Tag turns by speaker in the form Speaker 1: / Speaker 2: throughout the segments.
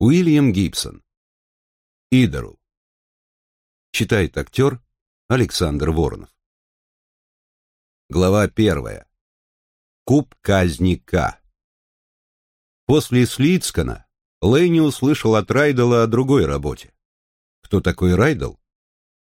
Speaker 1: Уильям Гибсон. Идору. Читает актер Александр Воронов. Глава первая. Куб казни К. После Слицкана Лейни услышал от Райдела о другой работе. Кто такой Райдел?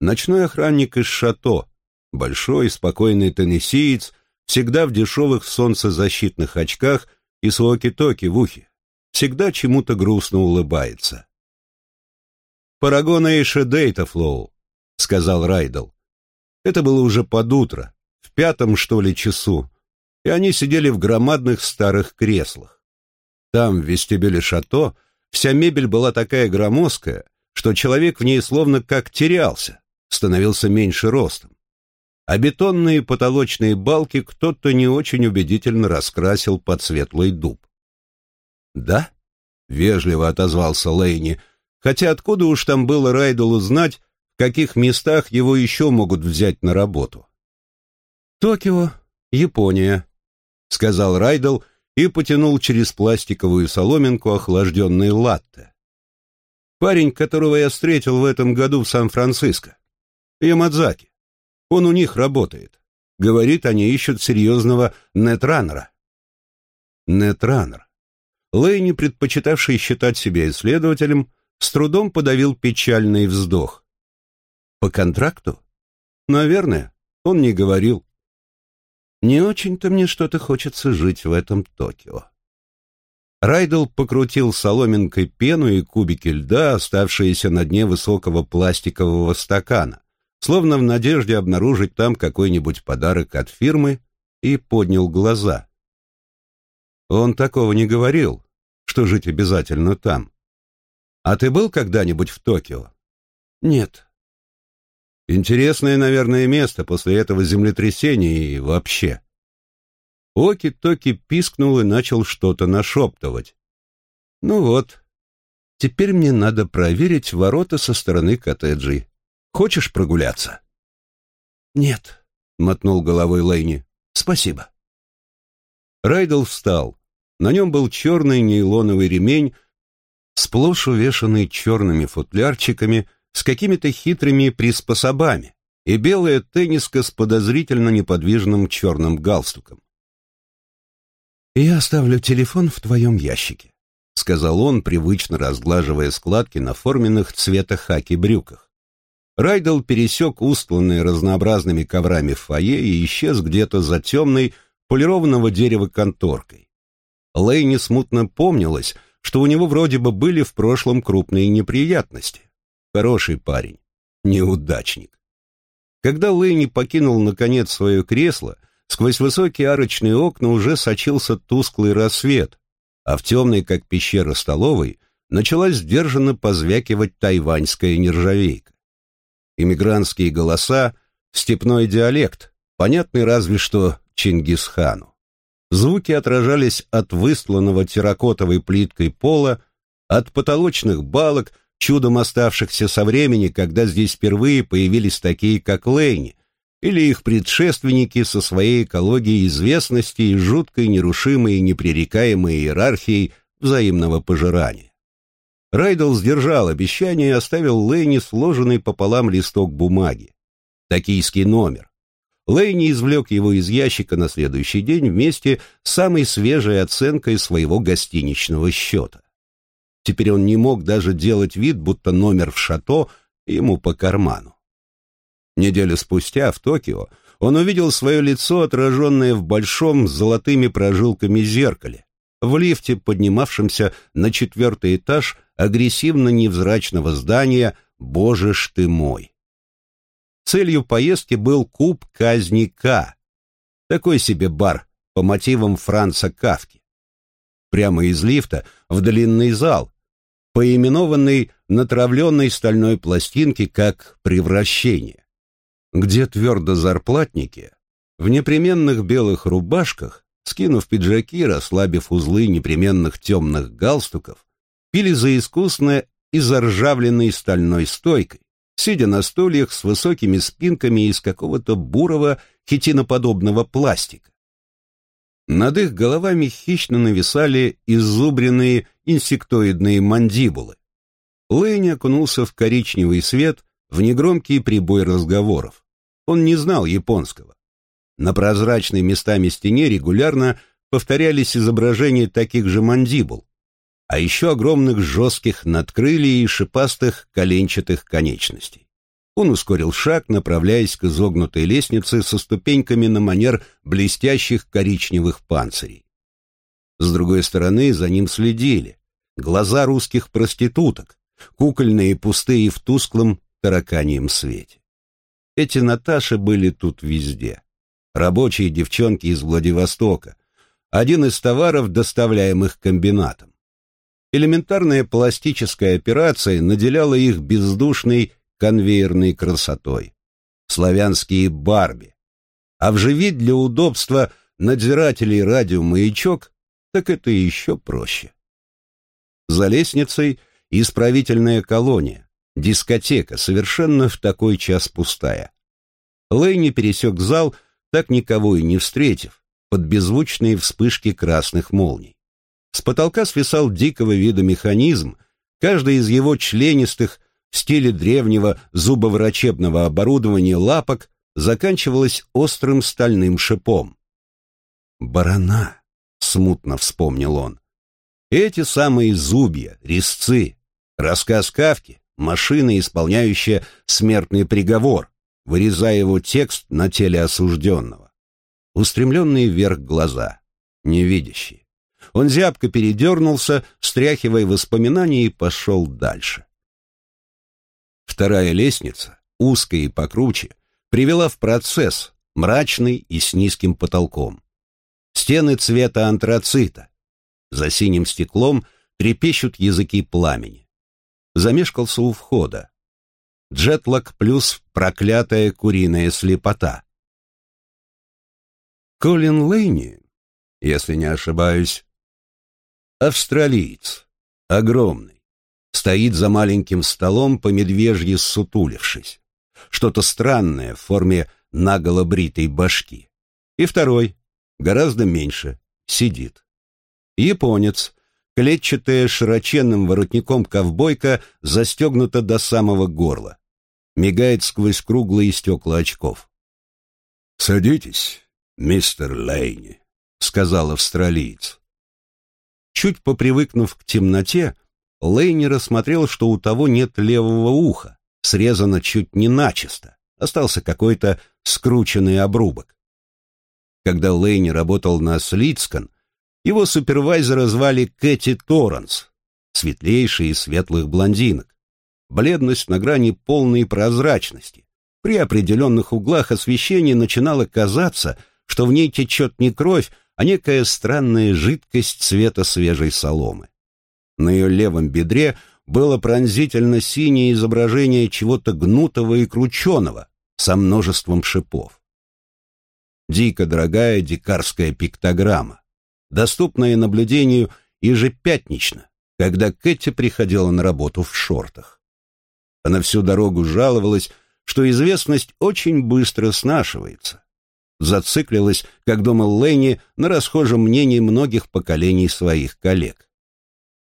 Speaker 1: Ночной охранник из шато, большой, спокойный теннессиец, всегда в дешевых солнцезащитных очках и с воки-токи в ухе, всегда чему-то грустно улыбается. «Парагон Эйша Дейтафлоу», — сказал Райдел. Это было уже под утро, в пятом, что ли, часу, и они сидели в громадных старых креслах. Там, в вестибюле шато, вся мебель была такая громоздкая, что человек в ней словно как терялся, становился меньше ростом. А бетонные потолочные балки кто-то не очень убедительно раскрасил под светлый дуб. «Да?» — вежливо отозвался Лейни, хотя откуда уж там было Райдулу знать, в каких местах его еще могут взять на работу. «Токио, Япония», — сказал Райдл и потянул через пластиковую соломинку охлажденный латте. «Парень, которого я встретил в этом году в Сан-Франциско. Ямадзаки. Он у них работает. Говорит, они ищут серьезного нетранера». Нетранер. Лейни, предпочитавший считать себя исследователем, с трудом подавил печальный вздох. «По контракту?» «Наверное, он не говорил». «Не очень-то мне что-то хочется жить в этом Токио». Райдл покрутил соломинкой пену и кубики льда, оставшиеся на дне высокого пластикового стакана, словно в надежде обнаружить там какой-нибудь подарок от фирмы, и поднял глаза. Он такого не говорил, что жить обязательно там. А ты был когда-нибудь в Токио? Нет. Интересное, наверное, место после этого землетрясения и вообще. Оки-токи пискнул и начал что-то нашептывать. Ну вот, теперь мне надо проверить ворота со стороны коттеджей. Хочешь прогуляться? Нет, мотнул головой Лейни. Спасибо. Райдл встал. На нем был черный нейлоновый ремень, сплошь увешанный черными футлярчиками с какими-то хитрыми приспособами, и белая тенниска с подозрительно неподвижным черным галстуком. «Я оставлю телефон в твоем ящике», — сказал он, привычно разглаживая складки на форменных цвета хаки брюках. Райдл пересек устланные разнообразными коврами фойе и исчез где-то за темной, полированного дерева конторкой. Лейни смутно помнилось, что у него вроде бы были в прошлом крупные неприятности. Хороший парень, неудачник. Когда Лейни покинул, наконец, свое кресло, сквозь высокие арочные окна уже сочился тусклый рассвет, а в темной, как пещера столовой, начала сдержанно позвякивать тайваньская нержавейка. Иммигрантские голоса, степной диалект, понятный разве что Чингисхану. Звуки отражались от выстланного терракотовой плиткой пола, от потолочных балок, чудом оставшихся со времени, когда здесь впервые появились такие, как Лейни, или их предшественники со своей экологией известности и жуткой, нерушимой и непререкаемой иерархией взаимного пожирания. Райдл сдержал обещание и оставил Лейни сложенный пополам листок бумаги. Токийский номер. Лейни извлек его из ящика на следующий день вместе с самой свежей оценкой своего гостиничного счета. Теперь он не мог даже делать вид, будто номер в шато ему по карману. Неделю спустя в Токио он увидел свое лицо, отраженное в большом с золотыми прожилками зеркале, в лифте, поднимавшемся на четвертый этаж агрессивно-невзрачного здания «Боже ж ты мой!». Целью поездки был куб казни К. Такой себе бар по мотивам Франца Кавки. Прямо из лифта в длинный зал, поименованный на травленной стальной пластинке как «превращение», где твердо зарплатники в непременных белых рубашках, скинув пиджаки, расслабив узлы непременных темных галстуков, пили за искусное и заржавленной стальной стойкой, сидя на стульях с высокими спинками из какого-то бурого хитиноподобного пластика. Над их головами хищно нависали изубренные инсектоидные мандибулы. Лэйни окунулся в коричневый свет, в негромкий прибой разговоров. Он не знал японского. На прозрачной местами стене регулярно повторялись изображения таких же мандибул, а еще огромных жестких надкрылий и шипастых коленчатых конечностей. Он ускорил шаг, направляясь к изогнутой лестнице со ступеньками на манер блестящих коричневых панцирей. С другой стороны за ним следили глаза русских проституток, кукольные пустые в тусклом тараканьем свете. Эти Наташи были тут везде. Рабочие девчонки из Владивостока, один из товаров, доставляемых комбинатом. Элементарная пластическая операция наделяла их бездушной конвейерной красотой. Славянские Барби. А вживить для удобства надзирателей радиомаячок, так это еще проще. За лестницей исправительная колония, дискотека, совершенно в такой час пустая. Лэйни пересек зал, так никого и не встретив, под беззвучные вспышки красных молний. С потолка свисал дикого вида механизм, каждый из его членистых в стиле древнего зубоврачебного оборудования лапок заканчивалась острым стальным шипом. «Барана», — смутно вспомнил он. Эти самые зубья, резцы, рассказ Кавки, машина, исполняющая смертный приговор, вырезая его текст на теле осужденного устремленные вверх глаза, невидящие. Он зябко передернулся, встряхивая воспоминания, и пошел дальше. Вторая лестница, узкая и покруче, привела в процесс, мрачный и с низким потолком. Стены цвета антрацита. За синим стеклом трепещут языки пламени. Замешкался у входа. Джетлок плюс проклятая куриная слепота. Колин Лейни, если не ошибаюсь, австралиец, огромный, стоит за маленьким столом по медвежьи сутулившись. Что-то странное в форме наголо бритой башки. И второй, гораздо меньше, сидит. Японец, клетчатая широченным воротником ковбойка застегнута до самого горла. Мигает сквозь круглые стекла очков. «Садитесь», «Мистер Лейни», — сказал австралиец. Чуть попривыкнув к темноте, Лейни рассмотрел, что у того нет левого уха, срезано чуть не начисто, остался какой-то скрученный обрубок. Когда Лейни работал на Слицкан, его супервайзера звали Кэти Торренс, светлейшая из светлых блондинок. Бледность на грани полной прозрачности. При определенных углах освещения начинало казаться — что в ней течет не кровь, а некая странная жидкость цвета свежей соломы. На ее левом бедре было пронзительно синее изображение чего-то гнутого и крученого со множеством шипов. Дико дорогая дикарская пиктограмма, доступная наблюдению ежепятнично, когда Кэти приходила на работу в шортах. Она всю дорогу жаловалась, что известность очень быстро снашивается, зациклилась, как думал Лэйни, на расхожем мнении многих поколений своих коллег.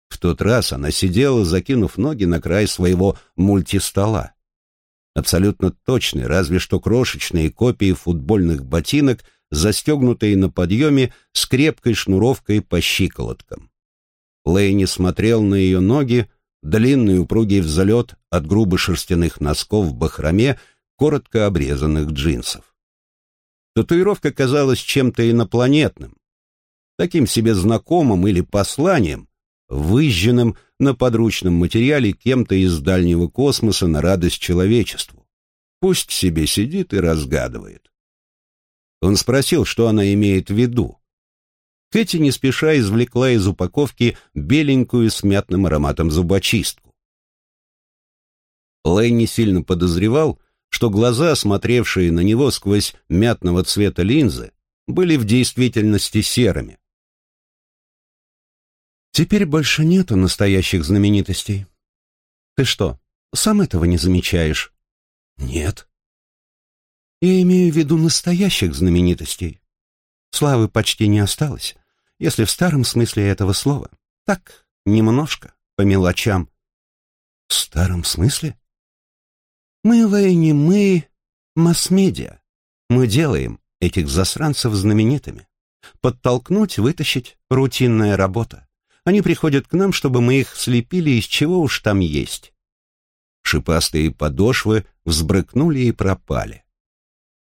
Speaker 1: В тот раз она сидела, закинув ноги на край своего мультистола. Абсолютно точные, разве что крошечные копии футбольных ботинок, застегнутые на подъеме с крепкой шнуровкой по щиколоткам. Лэйни смотрел на ее ноги, длинный упругий взлет от грубо шерстяных носков в бахроме, коротко обрезанных джинсов. Татуировка казалась чем-то инопланетным, таким себе знакомым или посланием, выжженным на подручном материале кем-то из дальнего космоса на радость человечеству. Пусть себе сидит и разгадывает. Он спросил, что она имеет в виду. Кэти не спеша извлекла из упаковки беленькую с мятным ароматом зубочистку. Лэй не сильно подозревал, что глаза, смотревшие на него сквозь мятного цвета линзы, были в действительности серыми. «Теперь больше нету настоящих знаменитостей. Ты что, сам этого не замечаешь?» «Нет». «Я имею в виду настоящих знаменитостей.
Speaker 2: Славы почти не осталось, если в старом смысле этого слова. Так, немножко, по мелочам.
Speaker 1: В старом смысле?
Speaker 2: Мы, Лейни, мы масс-медиа. Мы делаем этих засранцев знаменитыми. Подтолкнуть, вытащить — рутинная работа. Они приходят к нам, чтобы мы их слепили, из чего уж там есть. Шипастые подошвы взбрыкнули и пропали.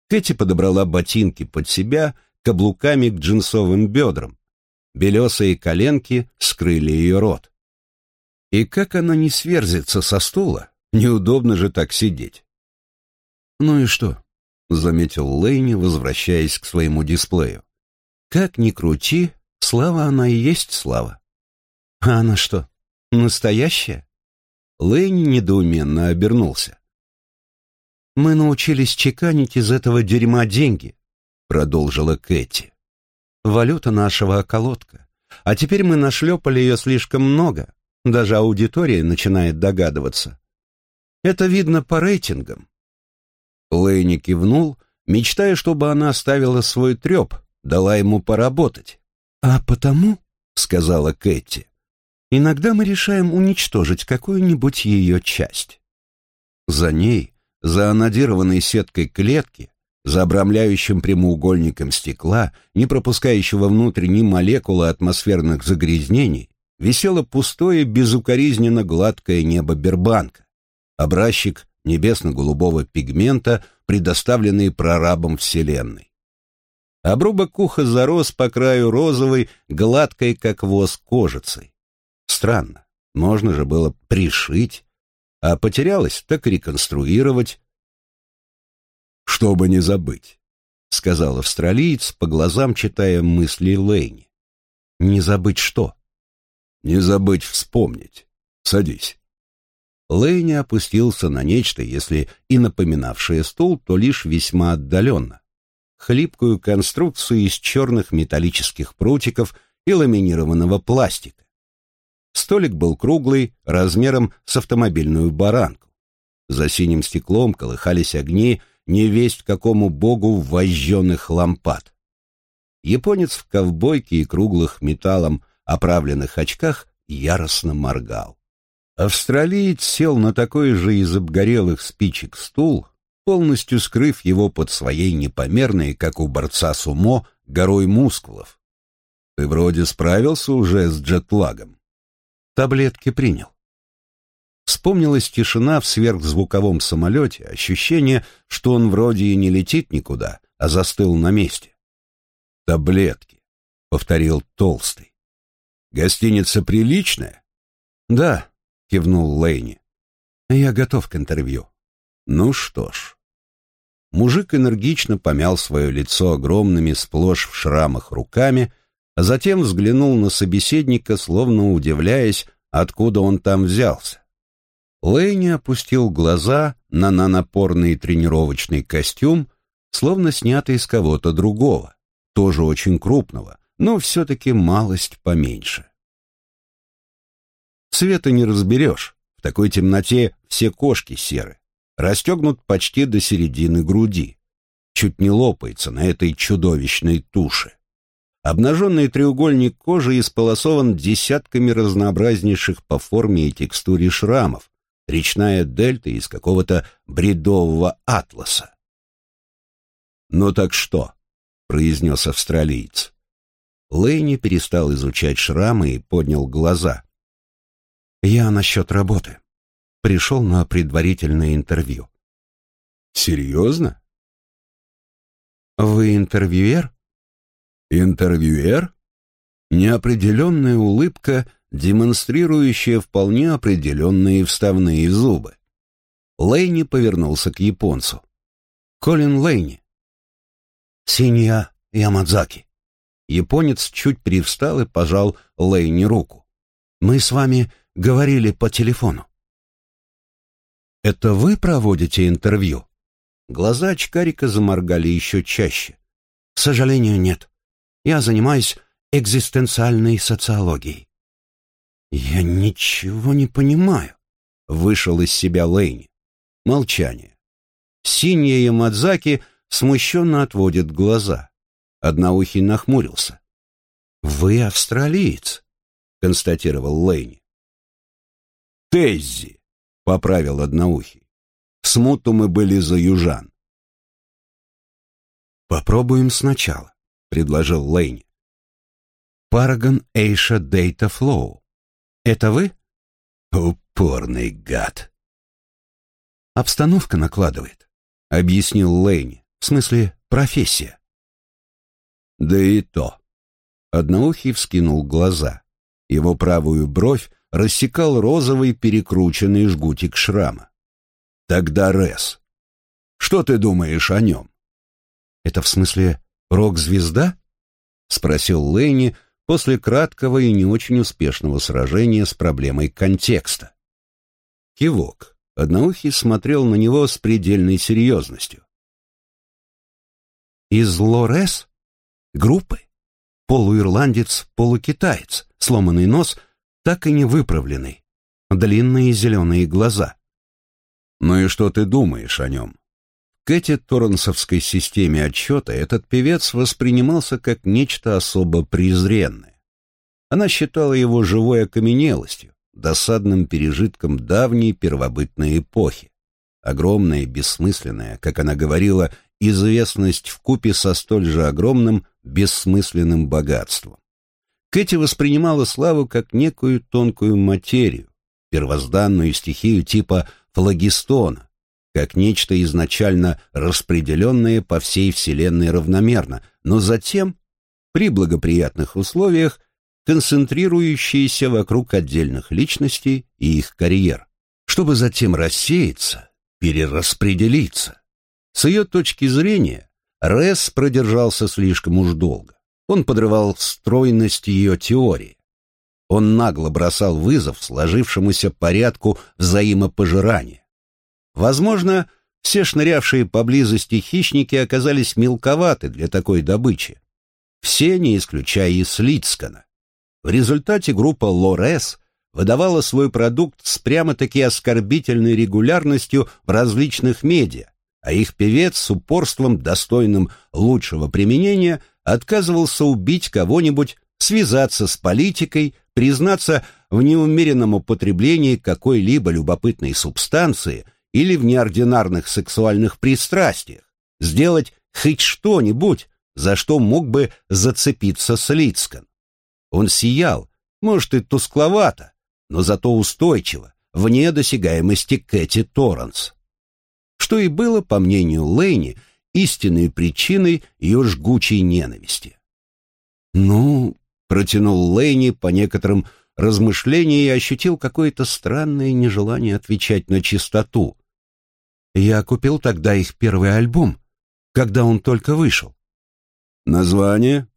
Speaker 2: Кэти подобрала ботинки под себя, каблуками к джинсовым бедрам. Белесые коленки скрыли ее рот. И как она не сверзится со стула, неудобно же так сидеть. «Ну и что?» — заметил Лейни, возвращаясь к своему дисплею. «Как ни крути, слава она и есть слава». «А она что, настоящая?» Лейни недоуменно обернулся. «Мы научились чеканить из этого дерьма деньги», — продолжила Кэти. «Валюта нашего околотка. А теперь мы нашлепали ее слишком много. Даже аудитория начинает догадываться. Это видно по рейтингам». Лейни кивнул, мечтая, чтобы она оставила свой треп, дала ему поработать. «А потому», — сказала Кэти, Иногда мы решаем уничтожить какую-нибудь ее часть. За ней, за анодированной сеткой клетки, за обрамляющим прямоугольником стекла, не пропускающего внутрь ни молекулы атмосферных загрязнений, висело пустое, безукоризненно гладкое небо Бербанка, образчик небесно-голубого пигмента, предоставленный прорабом Вселенной. Обрубок уха зарос по краю розовой, гладкой, как воск, кожицей. Странно, можно же было пришить, а потерялось, так реконструировать. «Чтобы не забыть», — сказал австралиец, по глазам читая мысли Лейни. «Не забыть что?» «Не забыть вспомнить. Садись». Лейни опустился на нечто, если и напоминавшее стул, то лишь весьма отдаленно. Хлипкую конструкцию из черных металлических прутиков и ламинированного пластика. Столик был круглый, размером с автомобильную баранку. За синим стеклом колыхались огни невесть какому богу вожженных лампад. Японец в ковбойке и круглых металлом оправленных очках яростно моргал. Австралиец сел на такой же из обгорелых спичек стул, полностью скрыв его под своей непомерной, как у борца сумо, горой мускулов. «Ты вроде справился уже с джетлагом?» Таблетки принял. Вспомнилась тишина в сверхзвуковом самолете, ощущение, что он вроде и не летит никуда, а застыл на месте. «Таблетки», — повторил Толстый. «Гостиница приличная?» «Да», — кивнул Лейни. «Я готов к интервью». «Ну что ж». Мужик энергично помял свое лицо огромными сплошь в шрамах руками, а затем взглянул на собеседника, словно удивляясь, откуда он там взялся. Лэйни опустил глаза на нанопорный тренировочный костюм, словно снятый из кого-то другого, тоже очень крупного, но все-таки малость поменьше. Цвета не разберешь, в такой темноте все кошки серы, расстегнут почти до середины груди, чуть не лопается на этой чудовищной туше. Обнаженный треугольник кожи исполосован десятками разнообразнейших по форме и текстуре шрамов, речная дельта из какого-то бредового атласа. «Ну так что?» — произнес австралиец. Лэйни перестал изучать шрамы и поднял глаза. «Я насчет работы. Пришел на предварительное интервью». «Серьезно?» «Вы интервьюер?» Интервьюер? Неопределенная улыбка, демонстрирующая вполне определенные вставные зубы. Лейни повернулся к японцу. «Колин Лейни». «Синья Ямадзаки». Японец чуть привстал и пожал Лейни руку. «Мы с вами говорили по телефону». «Это вы проводите интервью?» Глаза очкарика заморгали еще чаще. «К сожалению, нет. Я занимаюсь экзистенциальной социологией». «Я ничего не понимаю», — вышел из себя Лейни. Молчание. Синья Ямадзаки смущенно отводит глаза.
Speaker 1: Одноухий нахмурился. «Вы австралиец», — констатировал Лейни. «Теззи», — поправил Одноухий. «Смуту мы были за южан».
Speaker 2: «Попробуем сначала», — предложил Лейни. «Парагон Эйша Дейта Флоу. Это вы?»
Speaker 1: «Упорный гад!»
Speaker 2: «Обстановка накладывает», — объяснил Лейни. «В смысле, профессия».
Speaker 1: «Да и то». Одноухий вскинул глаза. Его правую бровь рассекал розовый перекрученный жгутик шрама. «Тогда Рес. Что ты думаешь о нем?»
Speaker 2: «Это в смысле рок-звезда?» — спросил Лэйни после краткого и не очень успешного сражения с проблемой контекста.
Speaker 1: Кивок. Одноухий смотрел на него с предельной серьезностью.
Speaker 2: «Из Лорес? Группы? Полуирландец, полукитаец, сломанный нос, так и не выправленный, длинные зеленые глаза».
Speaker 1: «Ну и что ты думаешь о нем?» Кэти Торренсовской системе отчета этот певец воспринимался как нечто особо презренное. Она считала его живой окаменелостью, досадным пережитком давней первобытной эпохи. Огромная, бессмысленная, как она говорила, известность в купе со столь же огромным, бессмысленным богатством. Кэти воспринимала славу как некую тонкую материю, первозданную стихию типа флагистона, как нечто изначально распределенное по всей Вселенной равномерно, но затем, при благоприятных условиях, концентрирующееся вокруг отдельных личностей и их карьер, чтобы затем рассеяться, перераспределиться. С ее точки зрения, Ресс продержался слишком уж долго. Он подрывал стройность ее теории. Он нагло бросал вызов сложившемуся порядку взаимопожирания. Возможно, все шнырявшие поблизости хищники оказались мелковаты для такой добычи. Все, не исключая и Слицкана. В результате группа Лорес выдавала свой продукт с прямо-таки оскорбительной регулярностью в различных медиа, а их певец с упорством, достойным лучшего применения, отказывался убить кого-нибудь, связаться с политикой, признаться в неумеренном употреблении какой-либо любопытной субстанции – или в неординарных сексуальных пристрастиях, сделать хоть что-нибудь, за что мог бы зацепиться Слицкан. Он сиял, может и тускловато, но зато устойчиво, вне досягаемости Кэти Торренс. Что и было, по мнению Лэйни, истинной причиной ее жгучей ненависти. «Ну», — протянул Лэйни по некоторым размышлениям и ощутил какое-то странное нежелание отвечать на чистоту. Я купил тогда их первый альбом, когда он только вышел. Название?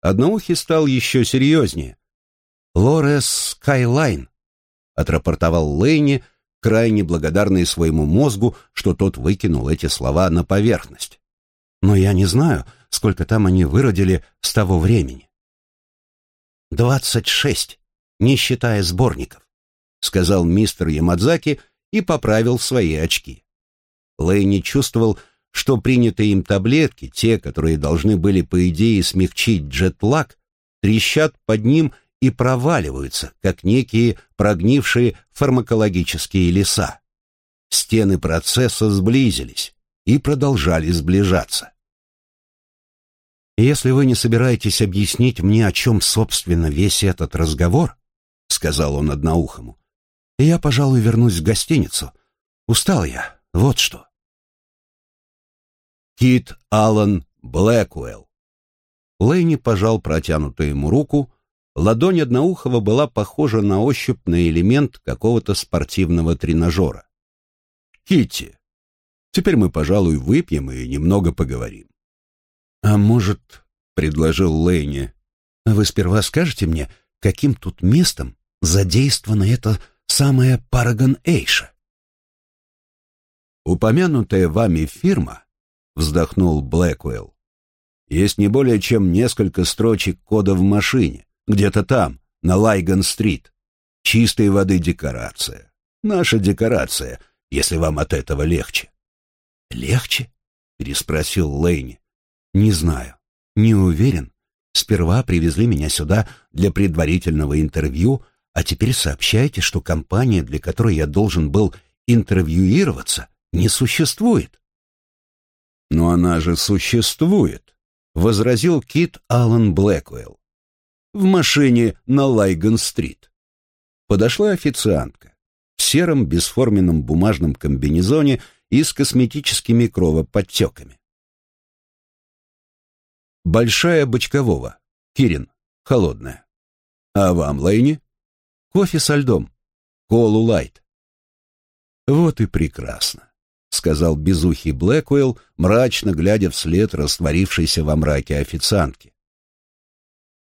Speaker 2: Одноухий стал еще серьезнее. «Lo Rez Skyline», — отрапортовал Лэйни, крайне благодарный своему мозгу, что тот выкинул эти слова на поверхность. Но я не знаю, сколько там они выродили с того времени. «Двадцать шесть, не считая сборников», — сказал мистер Ямадзаки и поправил свои очки. Лэйни чувствовал, что принятые им таблетки, те, которые должны были, по идее, смягчить джетлаг, трещат под ним и проваливаются, как некие прогнившие фармакологические леса. Стены процесса сблизились и продолжали сближаться. «Если вы не собираетесь объяснить мне, о чем, собственно, весь этот разговор, — сказал он одноухому, — я, пожалуй, вернусь в гостиницу. Устал я, вот что».
Speaker 1: Кит Аллан Блэквелл.
Speaker 2: Лэйни пожал протянутую ему руку. Ладонь Одноухого была похожа на ощупь элемент какого-то спортивного тренажера.
Speaker 1: Китти, теперь мы, пожалуй, выпьем и немного поговорим.
Speaker 2: А может, — предложил Лэйни, — вы сперва скажете мне, каким тут местом задействована эта самая Парагон Эйша?
Speaker 1: Упомянутая вами фирма вздохнул Блэквелл. Есть не более чем несколько строчек кода в машине, где-то там, на Лайган-стрит. Чистой воды декорация. Наша декорация, если вам от этого легче.
Speaker 2: Легче? переспросил Лейни. Не знаю. Не уверен. Сперва привезли меня сюда для предварительного интервью, а теперь сообщаете, что компания, для которой я должен был интервьюироваться, не существует.
Speaker 1: Но она же существует, возразил Кит Аллен Блэквелл. В машине на Лайган-стрит. Подошла официантка в сером бесформенном бумажном комбинезоне и с косметическими кровоподтеками. Большая бочкового. Кирин. Холодная. А вам, Лейни? Кофе со льдом. Колу лайт. Вот и прекрасно, сказал безухий Блэквелл, мрачно глядя вслед растворившейся во мраке официантки.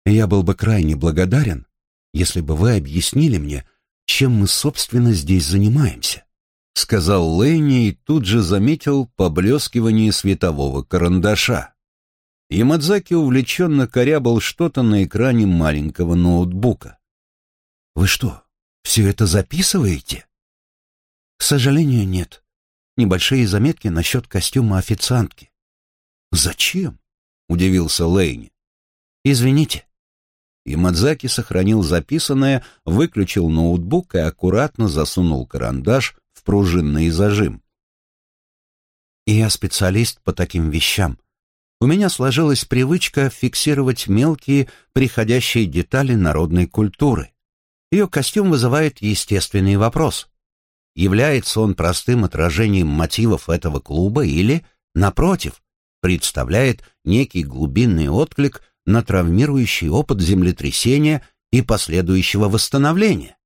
Speaker 2: Я был бы крайне благодарен, если бы вы объяснили мне, чем мы, собственно, здесь занимаемся,
Speaker 1: сказал Лэйни и тут же заметил поблескивание светового карандаша. Ямадзаки увлеченно корябал что-то на экране маленького ноутбука.
Speaker 2: «Вы что, все это записываете?» «К сожалению, нет. Небольшие заметки насчет костюма официантки».
Speaker 1: «Зачем?» — удивился Лейни.
Speaker 2: «Извините».
Speaker 1: Ямадзаки сохранил записанное, выключил ноутбук и аккуратно засунул карандаш в пружинный зажим.
Speaker 2: «Я специалист по таким вещам. У меня сложилась привычка фиксировать мелкие, приходящие детали народной культуры. Ее костюм вызывает естественный вопрос. Является он простым отражением мотивов этого клуба или, напротив, представляет некий глубинный отклик на травмирующий опыт землетрясения и последующего восстановления?